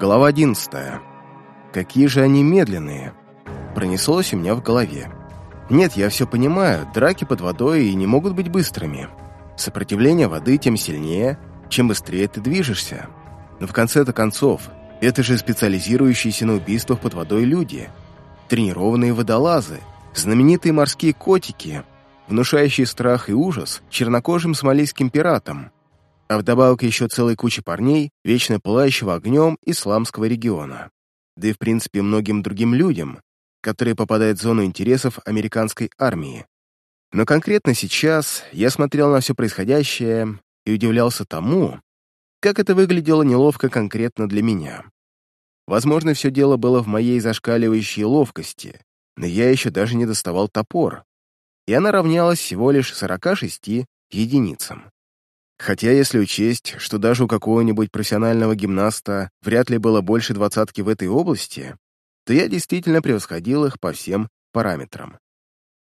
Глава 11. Какие же они медленные. Пронеслось у меня в голове. Нет, я все понимаю, драки под водой и не могут быть быстрыми. Сопротивление воды тем сильнее, чем быстрее ты движешься. Но в конце-то концов, это же специализирующиеся на убийствах под водой люди. Тренированные водолазы, знаменитые морские котики, внушающие страх и ужас чернокожим сомалийским пиратам, а вдобавок еще целой куча парней, вечно пылающего огнем исламского региона. Да и в принципе многим другим людям, которые попадают в зону интересов американской армии. Но конкретно сейчас я смотрел на все происходящее и удивлялся тому, как это выглядело неловко конкретно для меня. Возможно, все дело было в моей зашкаливающей ловкости, но я еще даже не доставал топор, и она равнялась всего лишь 46 единицам. Хотя, если учесть, что даже у какого-нибудь профессионального гимнаста вряд ли было больше двадцатки в этой области, то я действительно превосходил их по всем параметрам.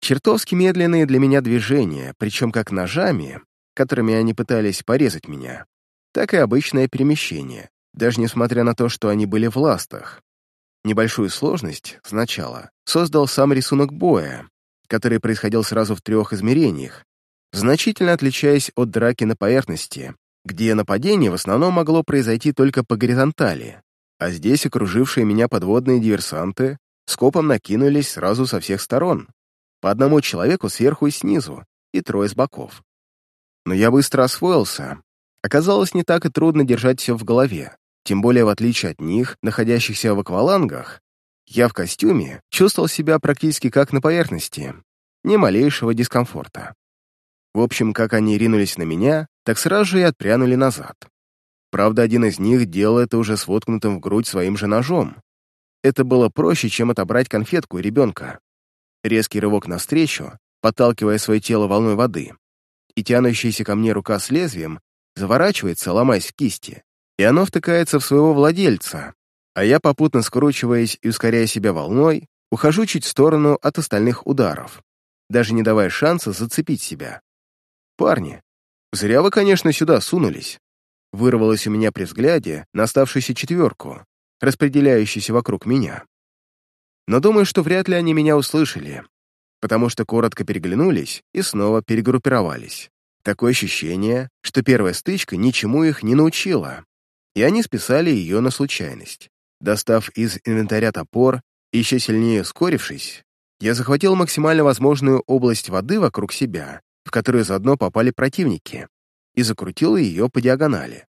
Чертовски медленные для меня движения, причем как ножами, которыми они пытались порезать меня, так и обычное перемещение, даже несмотря на то, что они были в ластах. Небольшую сложность сначала создал сам рисунок боя, который происходил сразу в трех измерениях, значительно отличаясь от драки на поверхности, где нападение в основном могло произойти только по горизонтали, а здесь окружившие меня подводные диверсанты скопом накинулись сразу со всех сторон, по одному человеку сверху и снизу, и трое с боков. Но я быстро освоился. Оказалось, не так и трудно держать все в голове, тем более в отличие от них, находящихся в аквалангах, я в костюме чувствовал себя практически как на поверхности, ни малейшего дискомфорта. В общем, как они ринулись на меня, так сразу же и отпрянули назад. Правда, один из них делал это уже с воткнутым в грудь своим же ножом. Это было проще, чем отобрать конфетку ребенка. Резкий рывок навстречу, подталкивая свое тело волной воды, и тянущаяся ко мне рука с лезвием заворачивается, ломаясь в кисти, и оно втыкается в своего владельца, а я, попутно скручиваясь и ускоряя себя волной, ухожу чуть в сторону от остальных ударов, даже не давая шанса зацепить себя. «Парни, зря вы, конечно, сюда сунулись», вырвалось у меня при взгляде на оставшуюся четверку, распределяющуюся вокруг меня. Но думаю, что вряд ли они меня услышали, потому что коротко переглянулись и снова перегруппировались. Такое ощущение, что первая стычка ничему их не научила, и они списали ее на случайность. Достав из инвентаря топор еще сильнее ускорившись, я захватил максимально возможную область воды вокруг себя, в которую заодно попали противники, и закрутил ее по диагонали.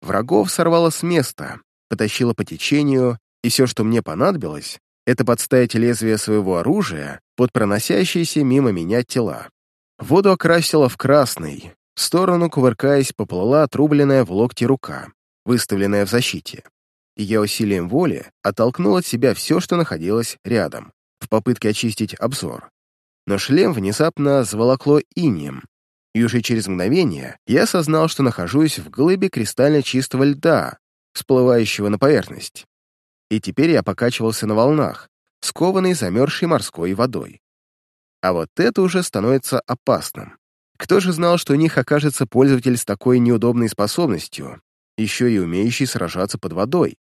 Врагов сорвало с места, потащило по течению, и все, что мне понадобилось, это подставить лезвие своего оружия под проносящиеся мимо меня тела. Воду окрасила в красный, в сторону, кувыркаясь, поплыла отрубленная в локте рука, выставленная в защите и я усилием воли оттолкнул от себя все, что находилось рядом, в попытке очистить обзор. Но шлем внезапно заволокло инием, и уже через мгновение я осознал, что нахожусь в глыбе кристально чистого льда, всплывающего на поверхность. И теперь я покачивался на волнах, скованный замерзшей морской водой. А вот это уже становится опасным. Кто же знал, что у них окажется пользователь с такой неудобной способностью, еще и умеющий сражаться под водой?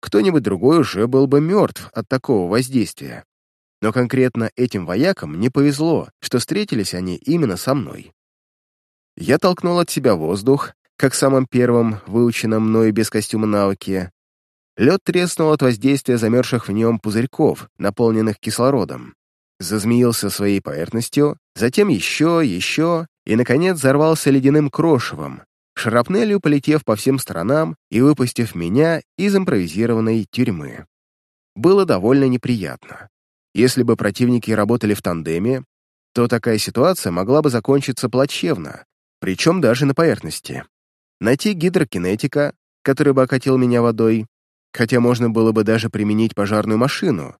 кто-нибудь другой уже был бы мертв от такого воздействия. Но конкретно этим воякам не повезло, что встретились они именно со мной. Я толкнул от себя воздух, как самым первым, выученным мной без костюма навыки. Лед треснул от воздействия замерзших в нем пузырьков, наполненных кислородом. Зазмеился своей поверхностью, затем еще, еще, и, наконец, взорвался ледяным крошевом, шрапнелью полетев по всем сторонам и выпустив меня из импровизированной тюрьмы. Было довольно неприятно. Если бы противники работали в тандеме, то такая ситуация могла бы закончиться плачевно, причем даже на поверхности. Найти гидрокинетика, который бы окатил меня водой, хотя можно было бы даже применить пожарную машину,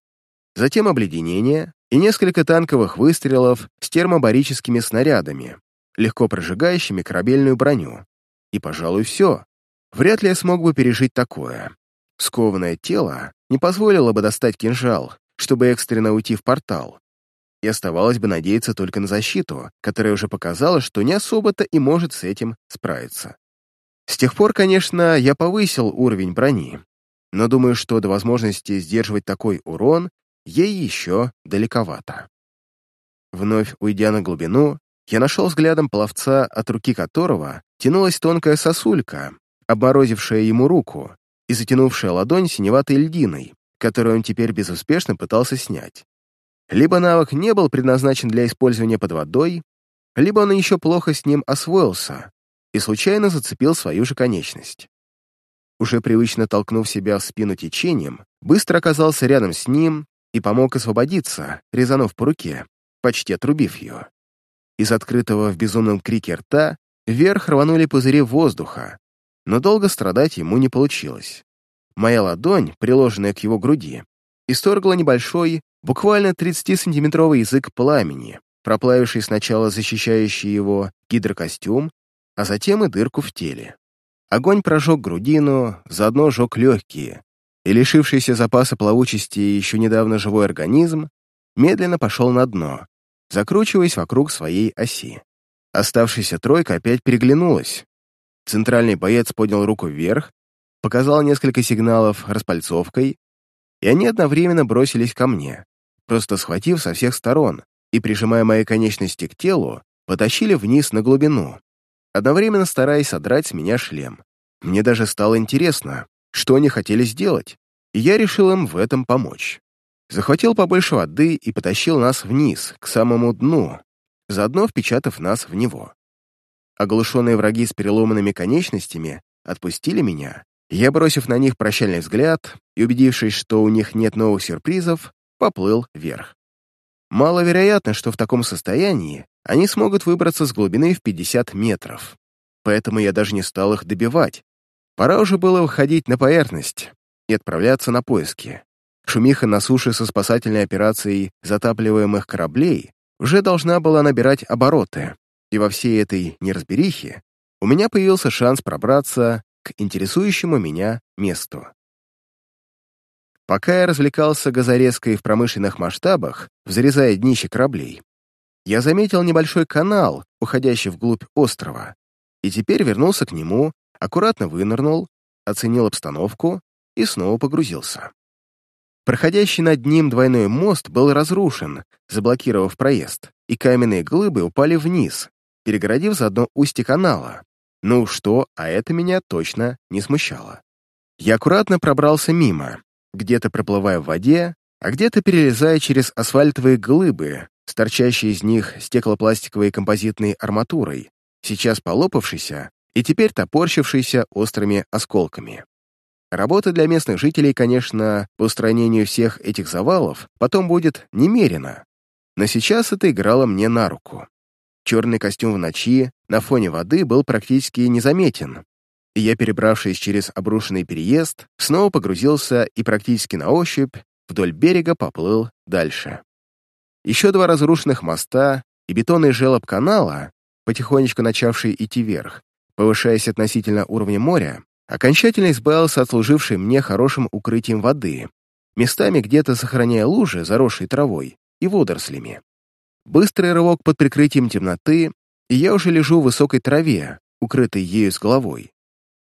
затем обледенение и несколько танковых выстрелов с термобарическими снарядами, легко прожигающими корабельную броню. И, пожалуй, все. Вряд ли я смог бы пережить такое. Скованное тело не позволило бы достать кинжал, чтобы экстренно уйти в портал. И оставалось бы надеяться только на защиту, которая уже показала, что не особо-то и может с этим справиться. С тех пор, конечно, я повысил уровень брони, но думаю, что до возможности сдерживать такой урон ей еще далековато. Вновь уйдя на глубину, я нашел взглядом пловца, от руки которого тянулась тонкая сосулька, обморозившая ему руку и затянувшая ладонь синеватой льдиной, которую он теперь безуспешно пытался снять. Либо навык не был предназначен для использования под водой, либо он еще плохо с ним освоился и случайно зацепил свою же конечность. Уже привычно толкнув себя в спину течением, быстро оказался рядом с ним и помог освободиться, резанув по руке, почти отрубив ее. Из открытого в безумном крике рта вверх рванули пузыри воздуха, но долго страдать ему не получилось. Моя ладонь, приложенная к его груди, исторгла небольшой, буквально 30-сантиметровый язык пламени, проплавивший сначала защищающий его гидрокостюм, а затем и дырку в теле. Огонь прожег грудину, заодно жег легкие, и лишившийся запаса плавучести еще недавно живой организм медленно пошел на дно, закручиваясь вокруг своей оси. Оставшаяся тройка опять переглянулась. Центральный боец поднял руку вверх, показал несколько сигналов распальцовкой, и они одновременно бросились ко мне, просто схватив со всех сторон и, прижимая мои конечности к телу, потащили вниз на глубину, одновременно стараясь содрать с меня шлем. Мне даже стало интересно, что они хотели сделать, и я решил им в этом помочь. Захватил побольше воды и потащил нас вниз, к самому дну, заодно впечатав нас в него. Оглушенные враги с переломанными конечностями отпустили меня, я, бросив на них прощальный взгляд и убедившись, что у них нет новых сюрпризов, поплыл вверх. Маловероятно, что в таком состоянии они смогут выбраться с глубины в 50 метров. Поэтому я даже не стал их добивать. Пора уже было выходить на поверхность и отправляться на поиски. Шумиха на суше со спасательной операцией затапливаемых кораблей уже должна была набирать обороты, и во всей этой неразберихе у меня появился шанс пробраться к интересующему меня месту. Пока я развлекался газорезкой в промышленных масштабах, взрезая днище кораблей, я заметил небольшой канал, уходящий вглубь острова, и теперь вернулся к нему, аккуратно вынырнул, оценил обстановку и снова погрузился. Проходящий над ним двойной мост был разрушен, заблокировав проезд, и каменные глыбы упали вниз, перегородив заодно устье канала. Ну что, а это меня точно не смущало. Я аккуратно пробрался мимо, где-то проплывая в воде, а где-то перелезая через асфальтовые глыбы, торчащие из них стеклопластиковой композитной арматурой, сейчас полопавшейся и теперь топорщившейся острыми осколками. Работа для местных жителей, конечно, по устранению всех этих завалов потом будет немерено, но сейчас это играло мне на руку. Черный костюм в ночи на фоне воды был практически незаметен, и я, перебравшись через обрушенный переезд, снова погрузился и практически на ощупь вдоль берега поплыл дальше. Еще два разрушенных моста и бетонный желоб канала, потихонечку начавший идти вверх, повышаясь относительно уровня моря, окончательно избавился от служившей мне хорошим укрытием воды, местами где-то сохраняя лужи, заросшие травой и водорослями. Быстрый рывок под прикрытием темноты, и я уже лежу в высокой траве, укрытой ею с головой.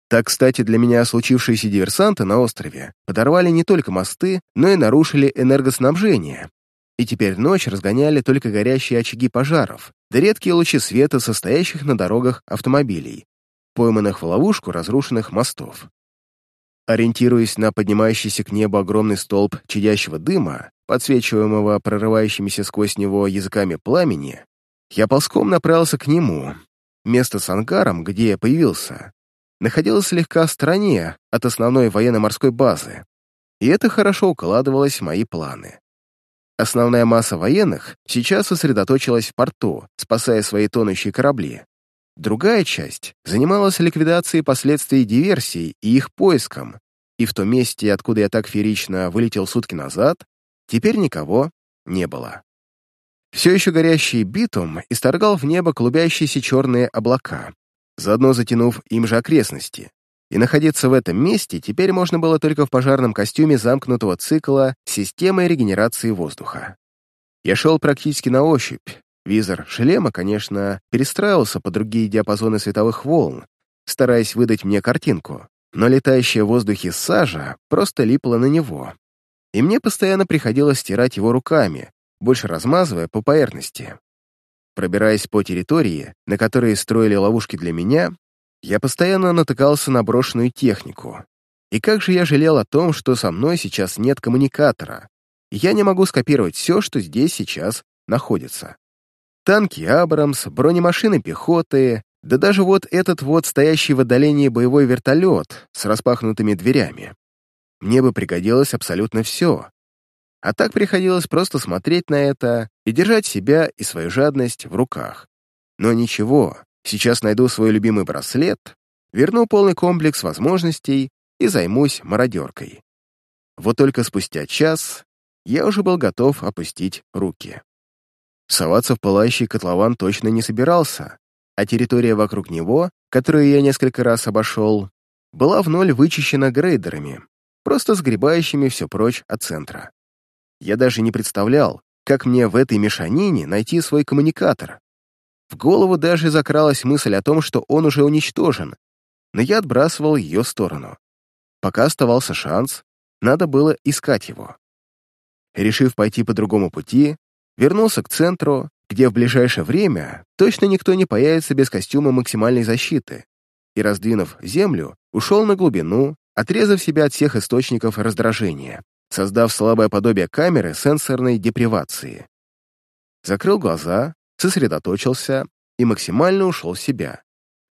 Так, кстати, для меня случившиеся диверсанты на острове подорвали не только мосты, но и нарушили энергоснабжение. И теперь ночь разгоняли только горящие очаги пожаров, да редкие лучи света, состоящих на дорогах автомобилей, пойманных в ловушку разрушенных мостов. Ориентируясь на поднимающийся к небу огромный столб чадящего дыма, подсвечиваемого прорывающимися сквозь него языками пламени, я ползком направился к нему. Место с ангаром, где я появился, находилось слегка в стороне от основной военно-морской базы, и это хорошо укладывалось в мои планы. Основная масса военных сейчас сосредоточилась в порту, спасая свои тонущие корабли. Другая часть занималась ликвидацией последствий диверсий и их поиском, и в том месте, откуда я так феерично вылетел сутки назад, теперь никого не было. Все еще горящий битум исторгал в небо клубящиеся черные облака, заодно затянув им же окрестности. И находиться в этом месте теперь можно было только в пожарном костюме замкнутого цикла системы регенерации воздуха. Я шел практически на ощупь. Визор шлема, конечно, перестраивался по другие диапазоны световых волн, стараясь выдать мне картинку, но летающая в воздухе сажа просто липла на него, и мне постоянно приходилось стирать его руками, больше размазывая по поверхности. Пробираясь по территории, на которой строили ловушки для меня, я постоянно натыкался на брошенную технику. И как же я жалел о том, что со мной сейчас нет коммуникатора, я не могу скопировать все, что здесь сейчас находится. Танки «Абрамс», бронемашины пехоты, да даже вот этот вот стоящий в отдалении боевой вертолет с распахнутыми дверями. Мне бы пригодилось абсолютно все. А так приходилось просто смотреть на это и держать себя и свою жадность в руках. Но ничего, сейчас найду свой любимый браслет, верну полный комплекс возможностей и займусь мародеркой. Вот только спустя час я уже был готов опустить руки. Соваться в пылающий котлован точно не собирался, а территория вокруг него, которую я несколько раз обошел, была в ноль вычищена грейдерами, просто сгребающими все прочь от центра. Я даже не представлял, как мне в этой мешанине найти свой коммуникатор. В голову даже закралась мысль о том, что он уже уничтожен, но я отбрасывал ее в сторону. Пока оставался шанс, надо было искать его. Решив пойти по другому пути, вернулся к центру, где в ближайшее время точно никто не появится без костюма максимальной защиты, и, раздвинув землю, ушел на глубину, отрезав себя от всех источников раздражения, создав слабое подобие камеры сенсорной депривации. Закрыл глаза, сосредоточился и максимально ушел в себя.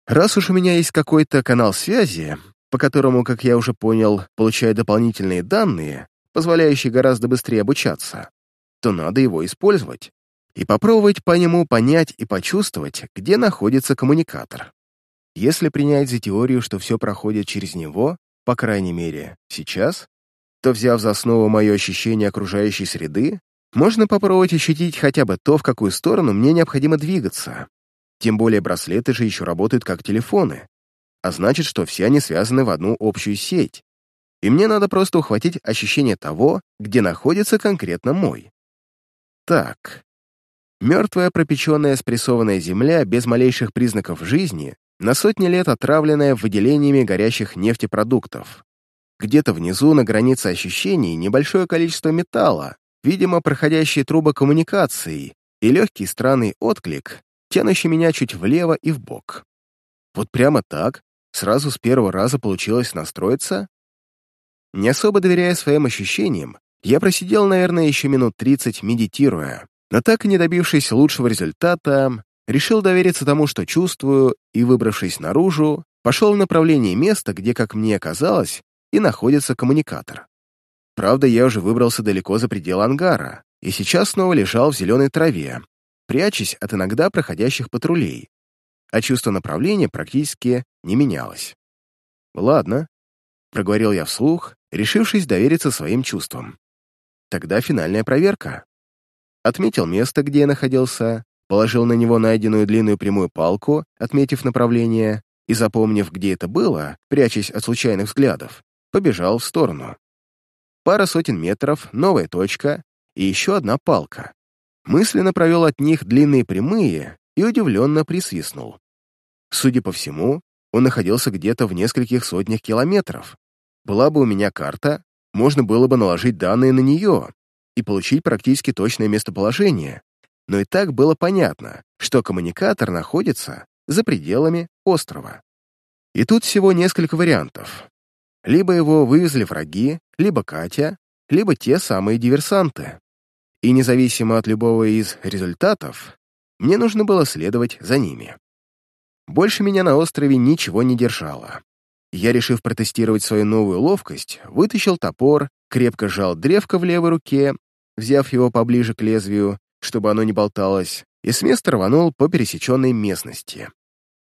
Раз уж у меня есть какой-то канал связи, по которому, как я уже понял, получаю дополнительные данные, позволяющие гораздо быстрее обучаться, то надо его использовать и попробовать по нему понять и почувствовать, где находится коммуникатор. Если принять за теорию, что все проходит через него, по крайней мере, сейчас, то, взяв за основу мое ощущение окружающей среды, можно попробовать ощутить хотя бы то, в какую сторону мне необходимо двигаться. Тем более браслеты же еще работают как телефоны, а значит, что все они связаны в одну общую сеть. И мне надо просто ухватить ощущение того, где находится конкретно мой. Так, Мертвая пропеченная спрессованная земля без малейших признаков жизни, на сотни лет отравленная выделениями горящих нефтепродуктов. Где-то внизу, на границе ощущений, небольшое количество металла, видимо, проходящие трубы коммуникации и легкий странный отклик, тянущий меня чуть влево и вбок. Вот прямо так, сразу с первого раза получилось настроиться? Не особо доверяя своим ощущениям, я просидел, наверное, еще минут 30, медитируя, но так и не добившись лучшего результата, решил довериться тому, что чувствую, и, выбравшись наружу, пошел в направлении места, где, как мне казалось, и находится коммуникатор. Правда, я уже выбрался далеко за пределы ангара, и сейчас снова лежал в зеленой траве, прячась от иногда проходящих патрулей, а чувство направления практически не менялось. «Ладно», — проговорил я вслух, решившись довериться своим чувствам. «Тогда финальная проверка» отметил место, где я находился, положил на него найденную длинную прямую палку, отметив направление, и, запомнив, где это было, прячась от случайных взглядов, побежал в сторону. Пара сотен метров, новая точка и еще одна палка. Мысленно провел от них длинные прямые и удивленно присвистнул. Судя по всему, он находился где-то в нескольких сотнях километров. Была бы у меня карта, можно было бы наложить данные на нее, и получить практически точное местоположение, но и так было понятно, что коммуникатор находится за пределами острова. И тут всего несколько вариантов. Либо его вывезли враги, либо Катя, либо те самые диверсанты. И независимо от любого из результатов, мне нужно было следовать за ними. Больше меня на острове ничего не держало. Я, решив протестировать свою новую ловкость, вытащил топор, крепко сжал древко в левой руке взяв его поближе к лезвию, чтобы оно не болталось, и с места рванул по пересеченной местности.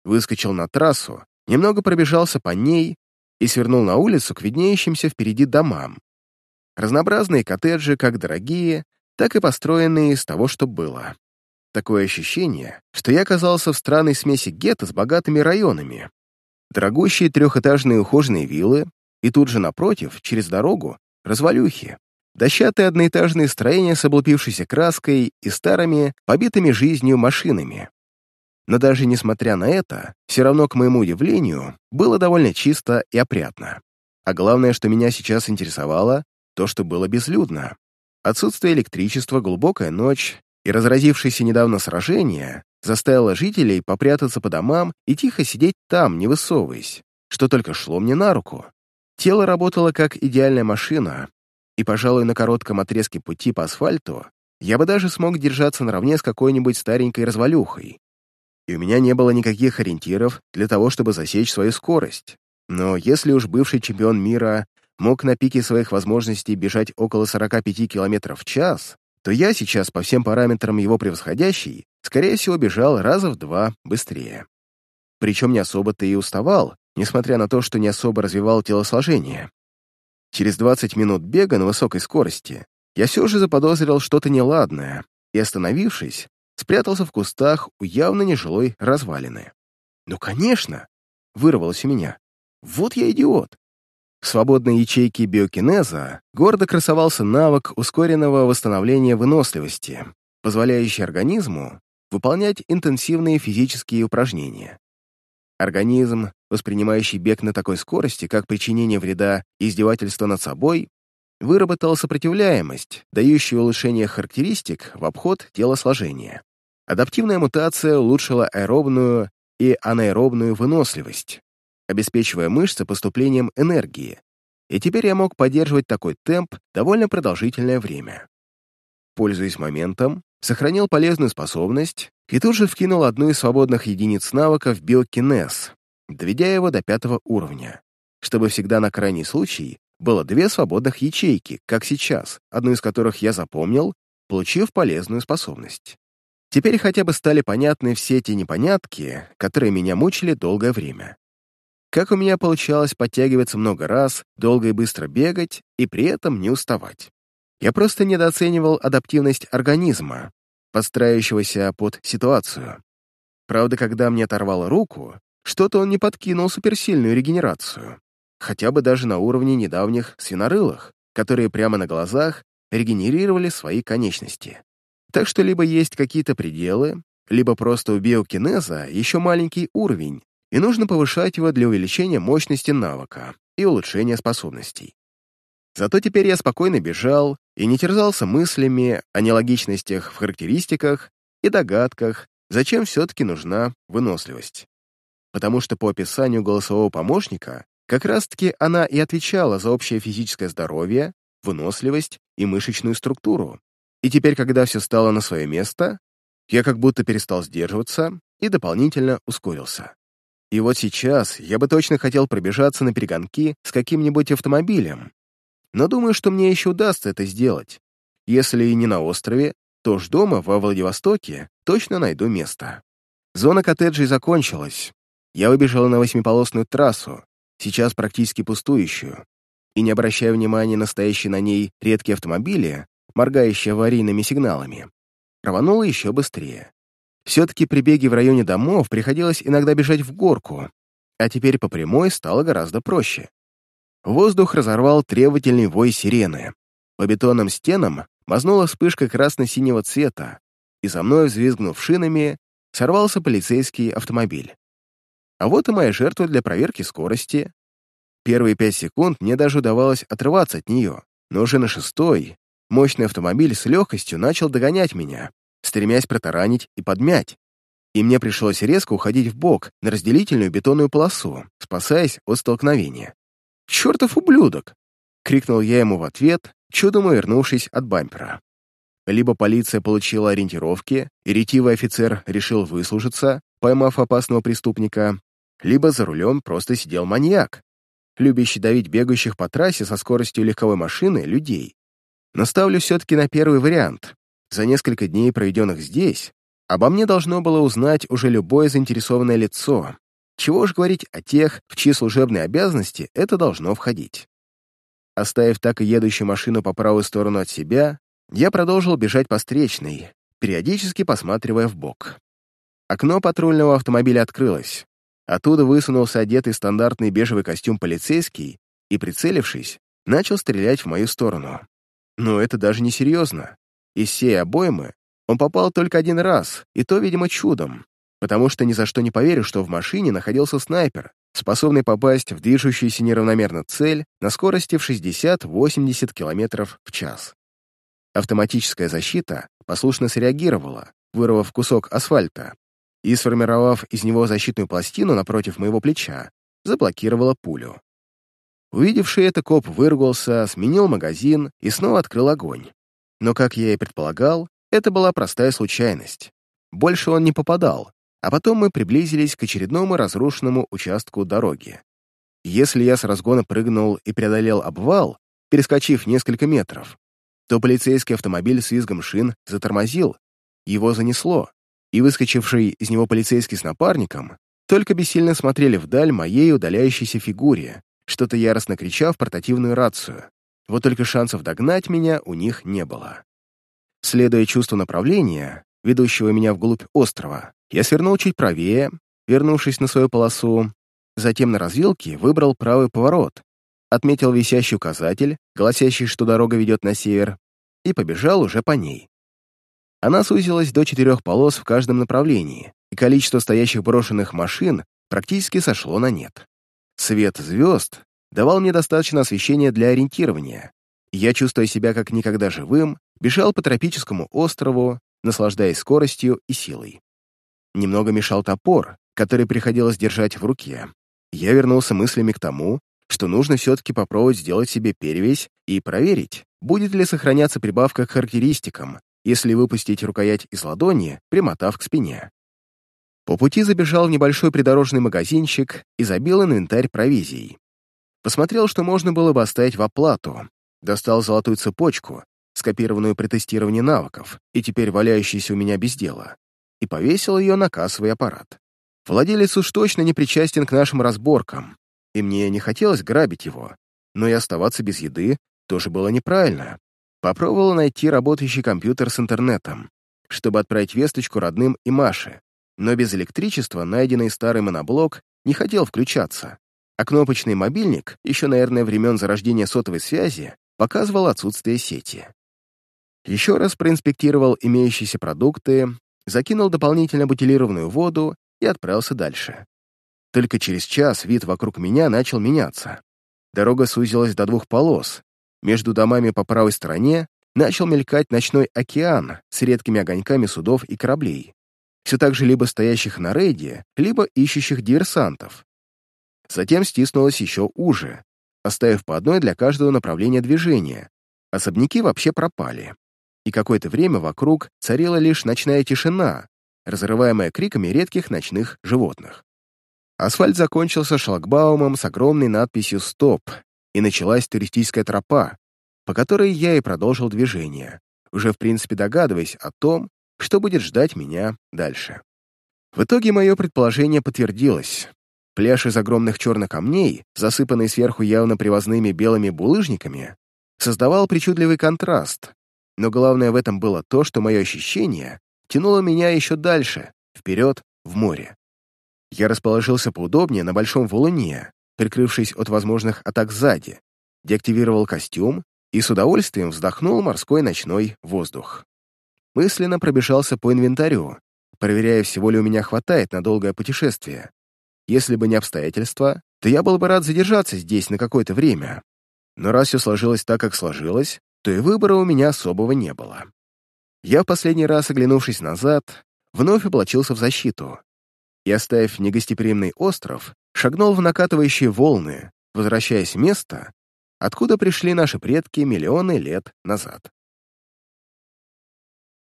Выскочил на трассу, немного пробежался по ней и свернул на улицу к виднеющимся впереди домам. Разнообразные коттеджи, как дорогие, так и построенные из того, что было. Такое ощущение, что я оказался в странной смеси гетто с богатыми районами. Дорогущие трехэтажные ухоженные виллы, и тут же напротив, через дорогу, развалюхи. Дощатые одноэтажные строения с облупившейся краской и старыми, побитыми жизнью машинами. Но даже несмотря на это, все равно, к моему удивлению, было довольно чисто и опрятно. А главное, что меня сейчас интересовало, то, что было безлюдно. Отсутствие электричества, глубокая ночь и разразившееся недавно сражение заставило жителей попрятаться по домам и тихо сидеть там, не высовываясь, что только шло мне на руку. Тело работало как идеальная машина, и, пожалуй, на коротком отрезке пути по асфальту я бы даже смог держаться наравне с какой-нибудь старенькой развалюхой. И у меня не было никаких ориентиров для того, чтобы засечь свою скорость. Но если уж бывший чемпион мира мог на пике своих возможностей бежать около 45 км в час, то я сейчас, по всем параметрам его превосходящий, скорее всего, бежал раза в два быстрее. Причем не особо-то и уставал, несмотря на то, что не особо развивал телосложение. Через 20 минут бега на высокой скорости я все же заподозрил что-то неладное и, остановившись, спрятался в кустах у явно нежилой развалины. «Ну, конечно!» — вырвалось у меня. «Вот я идиот!» В свободной ячейке биокинеза гордо красовался навык ускоренного восстановления выносливости, позволяющий организму выполнять интенсивные физические упражнения. Организм, воспринимающий бег на такой скорости, как причинение вреда и издевательство над собой, выработал сопротивляемость, дающую улучшение характеристик в обход телосложения. Адаптивная мутация улучшила аэробную и анаэробную выносливость, обеспечивая мышцы поступлением энергии, и теперь я мог поддерживать такой темп довольно продолжительное время. Пользуясь моментом, сохранил полезную способность и тут же вкинул одну из свободных единиц навыка в биокинез, доведя его до пятого уровня, чтобы всегда на крайний случай было две свободных ячейки, как сейчас, одну из которых я запомнил, получив полезную способность. Теперь хотя бы стали понятны все те непонятки, которые меня мучили долгое время. Как у меня получалось подтягиваться много раз, долго и быстро бегать и при этом не уставать. Я просто недооценивал адаптивность организма, подстраивающегося под ситуацию. Правда, когда мне оторвало руку, что-то он не подкинул суперсильную регенерацию. Хотя бы даже на уровне недавних свинорылых, которые прямо на глазах регенерировали свои конечности. Так что либо есть какие-то пределы, либо просто у биокинеза еще маленький уровень, и нужно повышать его для увеличения мощности навыка и улучшения способностей. Зато теперь я спокойно бежал и не терзался мыслями о нелогичностях в характеристиках и догадках, зачем все-таки нужна выносливость. Потому что по описанию голосового помощника как раз-таки она и отвечала за общее физическое здоровье, выносливость и мышечную структуру. И теперь, когда все стало на свое место, я как будто перестал сдерживаться и дополнительно ускорился. И вот сейчас я бы точно хотел пробежаться на перегонки с каким-нибудь автомобилем, но думаю, что мне еще удастся это сделать. Если и не на острове, то уж дома, во Владивостоке, точно найду место. Зона коттеджей закончилась. Я выбежал на восьмиполосную трассу, сейчас практически пустующую, и, не обращая внимания на стоящие на ней редкие автомобили, моргающие аварийными сигналами, рванул еще быстрее. Все-таки при беге в районе домов приходилось иногда бежать в горку, а теперь по прямой стало гораздо проще. Воздух разорвал требовательный вой сирены. По бетонным стенам мазнула вспышка красно-синего цвета, и за мной, взвизгнув шинами, сорвался полицейский автомобиль. А вот и моя жертва для проверки скорости. Первые пять секунд мне даже удавалось отрываться от нее, но уже на шестой мощный автомобиль с легкостью начал догонять меня, стремясь протаранить и подмять. И мне пришлось резко уходить в бок на разделительную бетонную полосу, спасаясь от столкновения. «Чертов ублюдок!» — крикнул я ему в ответ, чудом увернувшись от бампера. Либо полиция получила ориентировки, и ретивый офицер решил выслужиться, поймав опасного преступника, либо за рулем просто сидел маньяк, любящий давить бегающих по трассе со скоростью легковой машины людей. Но ставлю все-таки на первый вариант. За несколько дней, проведенных здесь, обо мне должно было узнать уже любое заинтересованное лицо, чего уж говорить о тех, в чьи служебные обязанности это должно входить. Оставив так и едущую машину по правую сторону от себя, я продолжил бежать по встречной, периодически посматривая в бок. Окно патрульного автомобиля открылось. Оттуда высунулся одетый стандартный бежевый костюм полицейский и, прицелившись, начал стрелять в мою сторону. Но это даже не серьезно. Из всей обоймы он попал только один раз, и то, видимо, чудом. потому что ни за что не поверю, что в машине находился снайпер, способный попасть в движущуюся неравномерно цель на скорости в 60-80 км в час. Автоматическая защита послушно среагировала, вырвав кусок асфальта, и, сформировав из него защитную пластину напротив моего плеча, заблокировала пулю. Увидевший это, коп выругался, сменил магазин и снова открыл огонь. Но, как я и предполагал, это была простая случайность. Больше он не попадал, а потом мы приблизились к очередному разрушенному участку дороги. Если я с разгона прыгнул и преодолел обвал, перескочив несколько метров, то полицейский автомобиль с визгом шин затормозил, его занесло, и выскочивший из него полицейский с напарником только бессильно смотрели вдаль моей удаляющейся фигуре, что-то яростно крича в портативную рацию. Вот только шансов догнать меня у них не было. Следуя чувству направления, ведущего меня вглубь острова, я свернул чуть правее, вернувшись на свою полосу, затем на развилке выбрал правый поворот, отметил висящий указатель, гласящий, что дорога ведет на север, и побежал уже по ней. Она сузилась до четырех полос в каждом направлении, и количество стоящих брошенных машин практически сошло на нет. Свет звезд давал мне достаточно освещения для ориентирования. Я, чувствуя себя как никогда живым, бежал по тропическому острову, наслаждаясь скоростью и силой. Немного мешал топор, который приходилось держать в руке. Я вернулся мыслями к тому, что нужно все-таки попробовать сделать себе перевесь и проверить, будет ли сохраняться прибавка к характеристикам, если выпустить рукоять из ладони, примотав к спине. По пути забежал в небольшой придорожный магазинчик и забил инвентарь провизией. Посмотрел, что можно было бы оставить в оплату, достал золотую цепочку, скопированную при тестировании навыков и теперь валяющуюся у меня без дела, и повесил ее на кассовый аппарат. Владелец уж точно не причастен к нашим разборкам, и мне не хотелось грабить его, но и оставаться без еды тоже было неправильно. Попробовал найти работающий компьютер с интернетом, чтобы отправить весточку родным и Маше, но без электричества найденный старый моноблок не хотел включаться, а кнопочный мобильник, еще, наверное, времен зарождения сотовой связи, показывал отсутствие сети. Еще раз проинспектировал имеющиеся продукты, закинул дополнительно бутилированную воду и отправился дальше. Только через час вид вокруг меня начал меняться. Дорога сузилась до двух полос. Между домами по правой стороне начал мелькать ночной океан с редкими огоньками судов и кораблей, все так же либо стоящих на рейде, либо ищущих диверсантов. Затем стиснулось еще уже, оставив по одной для каждого направления движения. Особняки вообще пропали. И какое-то время вокруг царила лишь ночная тишина, разрываемая криками редких ночных животных. Асфальт закончился шлагбаумом с огромной надписью «Стоп», и началась туристическая тропа, по которой я и продолжил движение, уже в принципе догадываясь о том, что будет ждать меня дальше. В итоге мое предположение подтвердилось. Пляж из огромных черных камней, засыпанный сверху явно привозными белыми булыжниками, создавал причудливый контраст, но главное в этом было то, что мое ощущение тянуло меня еще дальше, вперед, в море. Я расположился поудобнее на большом валуне, прикрывшись от возможных атак сзади, деактивировал костюм и с удовольствием вздохнул морской ночной воздух. Мысленно пробежался по инвентарю, проверяя, всего ли у меня хватает на долгое путешествие. Если бы не обстоятельства, то я был бы рад задержаться здесь на какое-то время. Но раз все сложилось так, как сложилось, то и выбора у меня особого не было. Я в последний раз, оглянувшись назад, вновь облачился в защиту, и, оставив негостеприимный остров, шагнул в накатывающие волны, возвращаясь в место, откуда пришли наши предки миллионы лет назад.